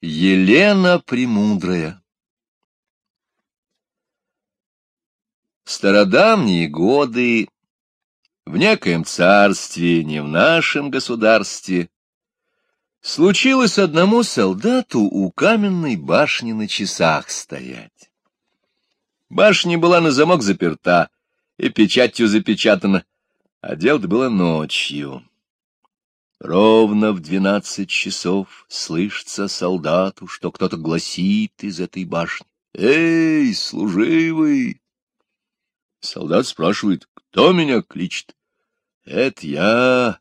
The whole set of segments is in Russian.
Елена Премудрая В стародавние годы, в некоем царстве, не в нашем государстве, случилось одному солдату у каменной башни на часах стоять. Башня была на замок заперта и печатью запечатана, а дело было ночью. Ровно в двенадцать часов слышится солдату, что кто-то гласит из этой башни. «Эй, служивый!» Солдат спрашивает, кто меня кличет? «Это я,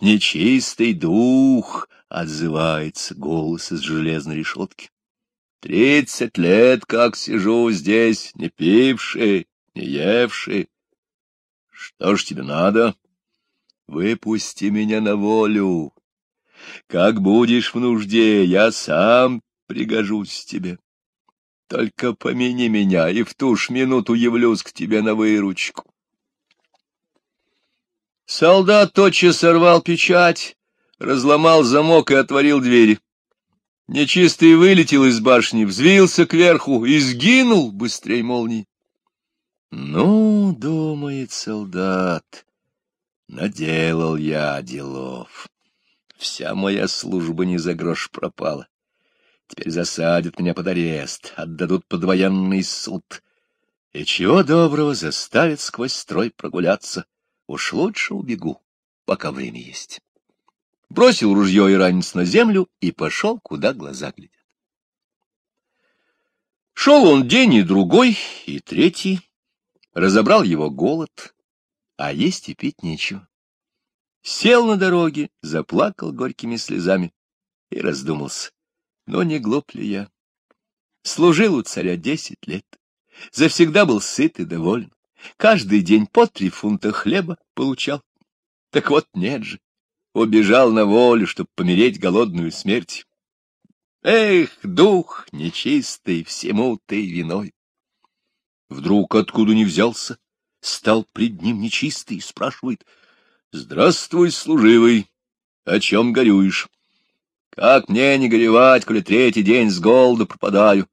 нечистый дух!» — отзывается голос из железной решетки. «Тридцать лет как сижу здесь, не пивший, не евший. Что ж тебе надо?» Выпусти меня на волю. Как будешь в нужде, я сам пригожусь тебе. Только помяни меня, и в ту ж минуту явлюсь к тебе на выручку. Солдат тотчас сорвал печать, разломал замок и отворил двери. Нечистый вылетел из башни, взвился кверху и сгинул быстрей молнии. Ну, думает солдат, Наделал я делов. Вся моя служба не за грош пропала. Теперь засадят меня под арест, отдадут под военный суд. И чего доброго заставят сквозь строй прогуляться. Уж лучше убегу, пока время есть. Бросил ружье и ранец на землю и пошел, куда глаза глядят. Шел он день и другой, и третий. Разобрал его голод, а есть и пить нечего. Сел на дороге, заплакал горькими слезами и раздумался. Но не глуп ли я? Служил у царя десять лет, завсегда был сыт и доволен. Каждый день по три фунта хлеба получал. Так вот нет же, убежал на волю, чтоб помереть голодную смерть. Эх, дух нечистый, всему ты виной. Вдруг откуда не взялся, стал пред ним нечистый и спрашивает, «Здравствуй, служивый, о чем горюешь? Как мне не горевать, коли третий день с голоду пропадаю?»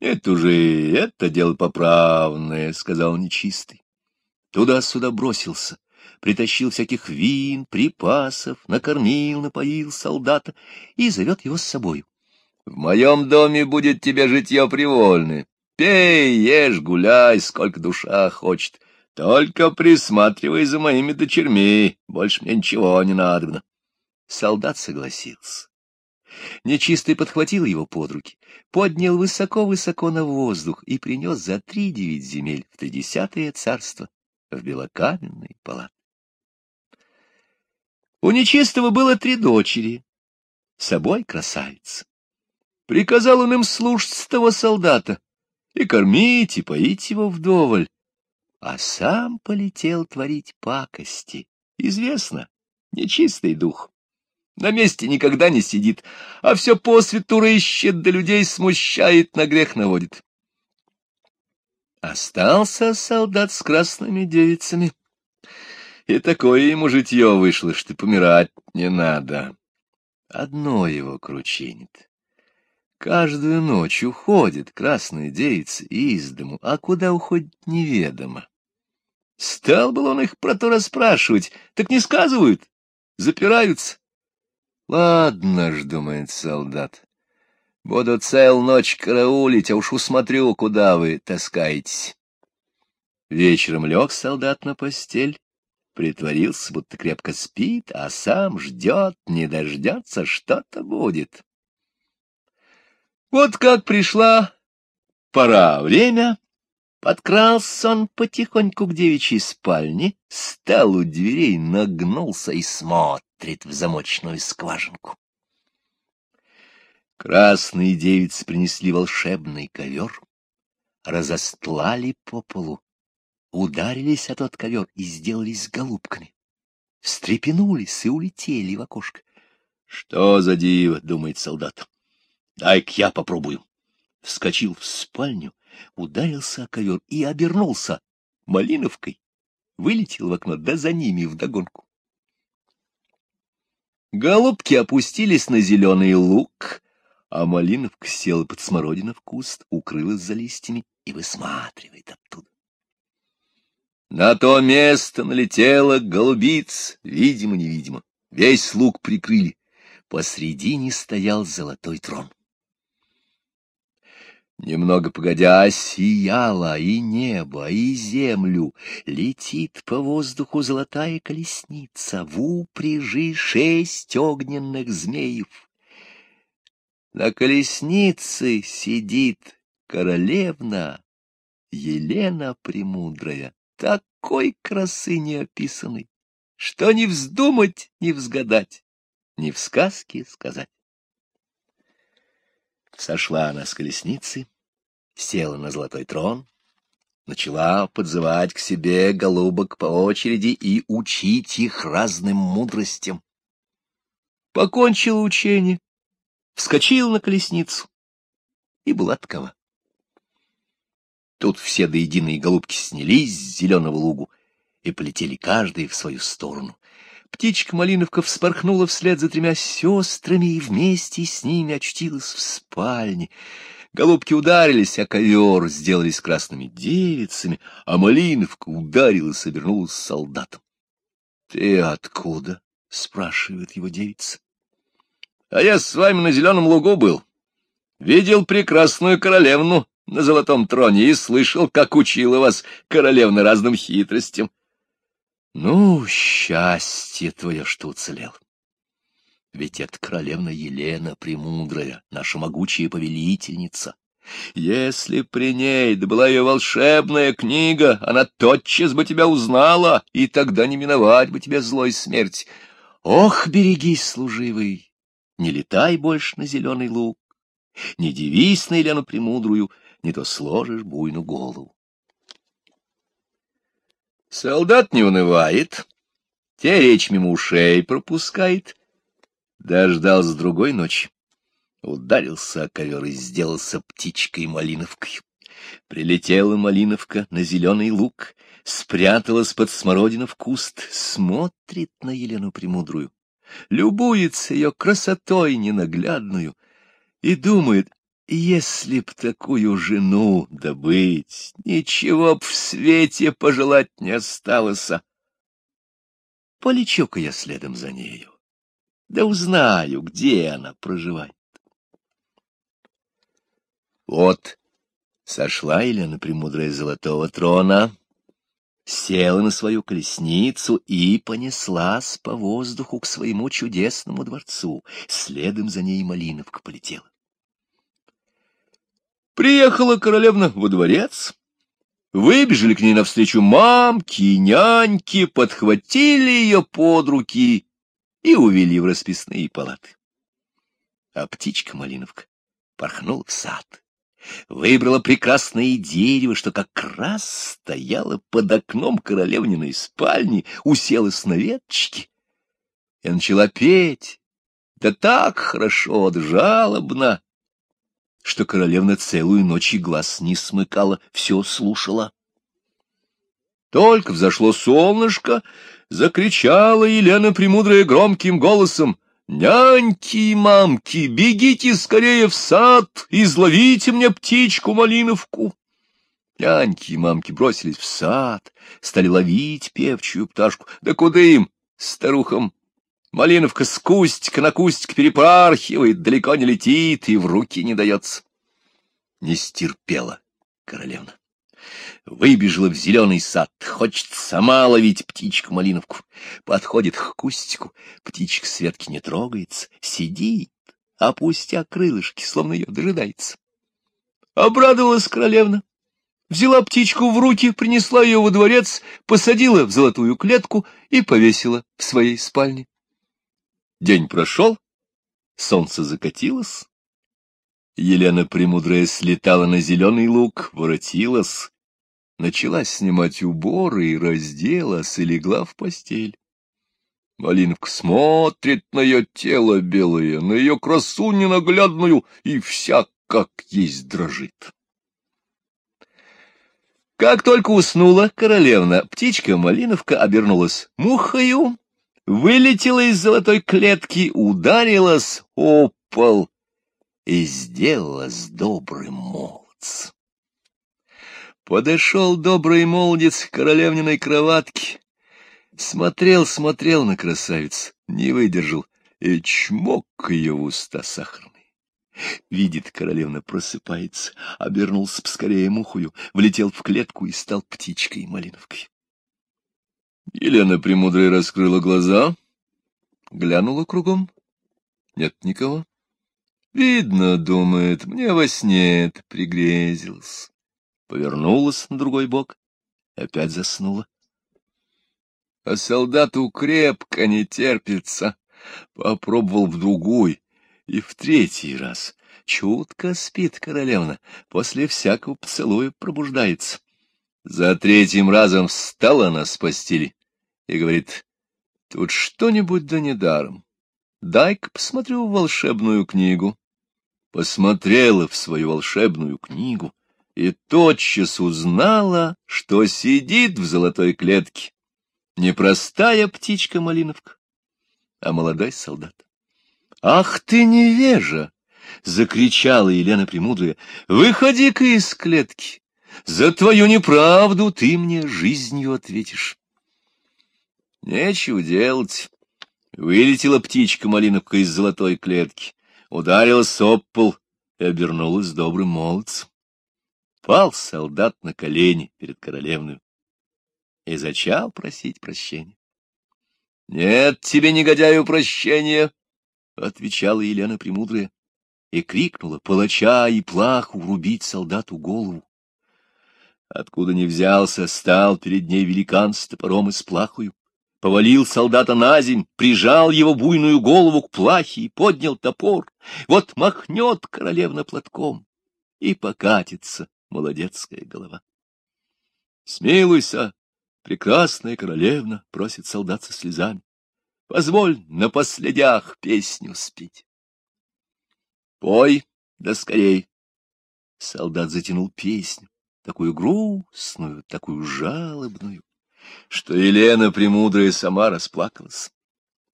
«Это уже, это дело поправное», — сказал нечистый. Туда-сюда бросился, притащил всяких вин, припасов, накормил, напоил солдата и зовет его с собою. «В моем доме будет тебе житье привольное. Пей, ешь, гуляй, сколько душа хочет. Только присматривай за моими дочерьми, больше мне ничего не надо. Солдат согласился. Нечистый подхватил его под руки, поднял высоко-высоко на воздух и принес за три девять земель в тридесятое царство в белокаменной палаты. У нечистого было три дочери, собой красавица. Приказал он им слушаться того солдата и кормить, и поить его вдоволь, а сам полетел творить пакости. Известно, нечистый дух. На месте никогда не сидит, а все по свету рыщет, да людей смущает, на грех наводит. Остался солдат с красными девицами. И такое ему житье вышло, что помирать не надо. Одно его кручинит. Каждую ночь уходит красная девица из дому, а куда уходит неведомо. Стал был он их про то расспрашивать, так не сказывают, запираются. Ладно ж, думает солдат, буду цел ночь караулить, а уж усмотрю, куда вы таскаетесь. Вечером лег солдат на постель, притворился, будто крепко спит, а сам ждет, не дождется, что-то будет. Вот как пришла пора, время, подкрался он потихоньку к девичьей спальне, стал у дверей, нагнулся и смотрит в замочную скважинку. Красные девицы принесли волшебный ковер, разостлали по полу, ударились о тот ковер и сделались голубками. Встрепенулись и улетели в окошко. — Что за диво, — думает солдат. Дай-ка я попробую. Вскочил в спальню, ударился о ковер и обернулся малиновкой. Вылетел в окно, да за ними вдогонку. Голубки опустились на зеленый лук, а Малиновка села под смородина в куст, укрылась за листьями и высматривает оттуда. На то место налетела голубиц, видимо-невидимо. Весь луг прикрыли. Посредине стоял золотой трон. Немного погодя, сияло и небо, и землю. Летит по воздуху золотая колесница, в упряжи шесть огненных змеев. На колеснице сидит королевна Елена Премудрая, такой красы неописанной, что не вздумать, не взгадать, ни в сказке сказать. Сошла она с колесницы, села на золотой трон, начала подзывать к себе голубок по очереди и учить их разным мудростям. Покончила учение, вскочила на колесницу и была такова. Тут все до единой голубки снялись с зеленого лугу и полетели каждый в свою сторону. Птичка-малиновка вспорхнула вслед за тремя сестрами и вместе с ними очутилась в спальне. Голубки ударились, а ковер сделались красными девицами, а малиновка ударилась и обернулась солдатом. — Ты откуда? — спрашивает его девица. — А я с вами на зеленом лугу был. Видел прекрасную королевну на золотом троне и слышал, как учила вас королевна разным хитростям. Ну, счастье твое, что уцелел. Ведь это королевна Елена Премудрая, наша могучая повелительница. Если при ней да была ее волшебная книга, она тотчас бы тебя узнала, и тогда не миновать бы тебе злой смерть. Ох, берегись, служивый, не летай больше на зеленый луг, не дивись на Елену Премудрую, не то сложишь буйну голову. Солдат не унывает, те речь мимо ушей пропускает. Дождался другой ночи. Ударился о ковер и сделался птичкой-малиновкой. Прилетела малиновка на зеленый луг, спряталась под смородина в куст, смотрит на Елену Премудрую, любуется ее красотой ненаглядную и думает, если б такую жену добыть, ничего б в свете пожелать не осталось. Полечу-ка я следом за нею, да узнаю, где она проживает. Вот сошла Елена Премудрая золотого трона, села на свою колесницу и понеслась по воздуху к своему чудесному дворцу. Следом за ней Малиновка полетела. Приехала королевна во дворец, выбежали к ней навстречу мамки, няньки, подхватили ее под руки и увели в расписные палаты. А птичка-малиновка порхнула в сад, выбрала прекрасное дерево, что как раз стояло под окном королевниной спальни, уселась на веточке и начала петь, да так хорошо, да жалобно, что королевна целую ночь и глаз не смыкала, все слушала. Только взошло солнышко, закричала Елена Премудрая громким голосом. «Няньки и мамки, бегите скорее в сад, изловите мне птичку-малиновку!» Няньки и мамки бросились в сад, стали ловить певчую пташку. Да куда им, старухам? Малиновка с кустика на кустик перепархивает, далеко не летит и в руки не дается. Не стерпела королевна. Выбежала в зеленый сад, хочет сама ловить птичку-малиновку. Подходит к кустику, птичка с не трогается, сидит, опустя крылышки, словно ее дожидается. Обрадовалась королевна. Взяла птичку в руки, принесла ее во дворец, посадила в золотую клетку и повесила в своей спальне. День прошел, солнце закатилось. Елена Премудрая слетала на зеленый луг, воротилась, начала снимать уборы и разделась и легла в постель. Малинка смотрит на ее тело белое, на ее красу ненаглядную, и вся как есть дрожит. Как только уснула королевна, птичка-малиновка обернулась мухою вылетела из золотой клетки, ударилась о пол и сделалась добрым молодцем. Подошел добрый молодец к королевниной кроватке, смотрел, смотрел на красавицу, не выдержал и чмок ее в уста сахарный. Видит, королевна просыпается, обернулся поскорее мухою, влетел в клетку и стал птичкой-малиновкой. Елена Премудрая раскрыла глаза, глянула кругом. Нет никого. Видно, думает, мне во сне это пригрезилось. Повернулась на другой бок, опять заснула. А солдату крепко не терпится. Попробовал в другой и в третий раз. Чутко спит королевна, после всякого поцелуя пробуждается. За третьим разом встала она с постели и говорит, тут что-нибудь да недаром. Дай-ка посмотрю в волшебную книгу. Посмотрела в свою волшебную книгу и тотчас узнала, что сидит в золотой клетке не простая птичка-малиновка, а молодой солдат. — Ах ты невежа! — закричала Елена Премудрая. — Выходи-ка из клетки! За твою неправду ты мне жизнью ответишь. Нечего делать. Вылетела птичка-малиновка из золотой клетки, ударилась об пол и обернулась добрым молодцем. Пал солдат на колени перед королевной и зачал просить прощения. — Нет тебе, негодяю, прощения! — отвечала Елена Премудрая и крикнула палача и плаху врубить солдату голову. Откуда ни взялся, стал перед ней великан с топором и с плахою, повалил солдата на земь, прижал его буйную голову к плахе и поднял топор. Вот махнет королевна платком, и покатится молодецкая голова. Смилуйся, прекрасная королевна, просит солдат со слезами. Позволь на последях песню спеть. Пой, да скорей. Солдат затянул песню такую грустную, такую жалобную, что Елена Премудрая сама расплакалась.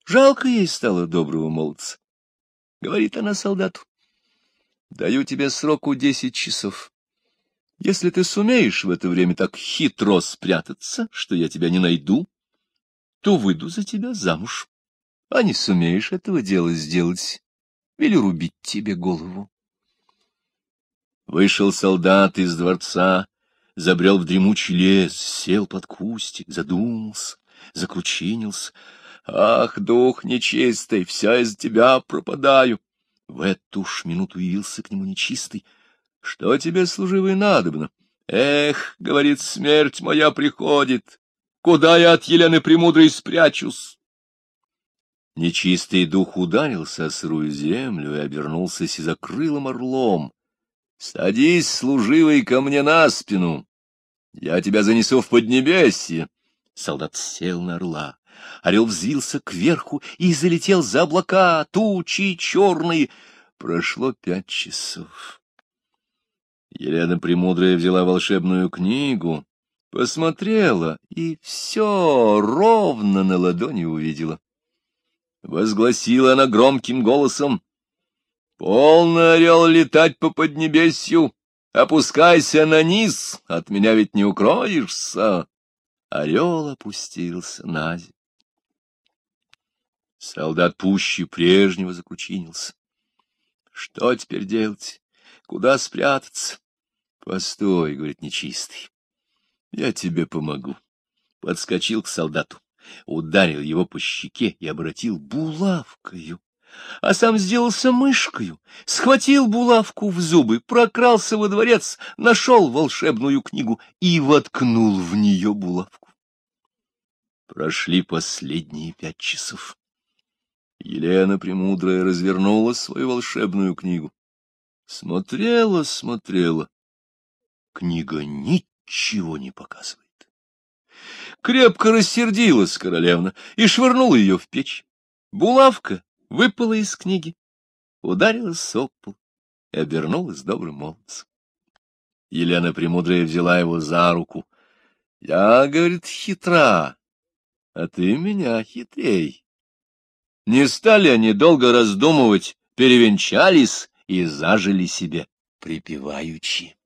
Жалко ей стало доброго молодца. Говорит она солдату, даю тебе сроку десять часов. Если ты сумеешь в это время так хитро спрятаться, что я тебя не найду, то выйду за тебя замуж. А не сумеешь этого дела сделать, велю рубить тебе голову. Вышел солдат из дворца, забрел в дремучий лес, сел под кустик, задумался, закручинился. Ах, дух нечистый, вся из тебя пропадаю. В эту ж минуту явился к нему нечистый. Что тебе, служивый, надобно? Эх, говорит, смерть моя приходит. Куда я от Елены Премудрой спрячусь? Нечистый дух ударился о сырую землю и обернулся сизокрылым орлом. Садись, служивый, ко мне на спину. Я тебя занесу в поднебесье. Солдат сел на орла. Орел взвился кверху и залетел за облака, тучи черные. Прошло пять часов. Елена Премудрая взяла волшебную книгу, посмотрела и все ровно на ладони увидела. Возгласила она громким голосом — Полно, орел, летать по поднебесью, опускайся на низ, от меня ведь не укроешься. Орел опустился на землю. Солдат пуще прежнего закручинился. Что теперь делать? Куда спрятаться? Постой, — говорит нечистый, — я тебе помогу. Подскочил к солдату, ударил его по щеке и обратил булавкою а сам сделался мышкою, схватил булавку в зубы, прокрался во дворец, нашел волшебную книгу и воткнул в нее булавку. Прошли последние пять часов. Елена Премудрая развернула свою волшебную книгу. Смотрела, смотрела. Книга ничего не показывает. Крепко рассердилась королевна и швырнула ее в печь. Булавка выпала из книги, ударила сопу и обернулась добрым молодцем. Елена Премудрая взяла его за руку. — Я, — говорит, — хитра, а ты меня хитрей. Не стали они долго раздумывать, перевенчались и зажили себе припеваючи.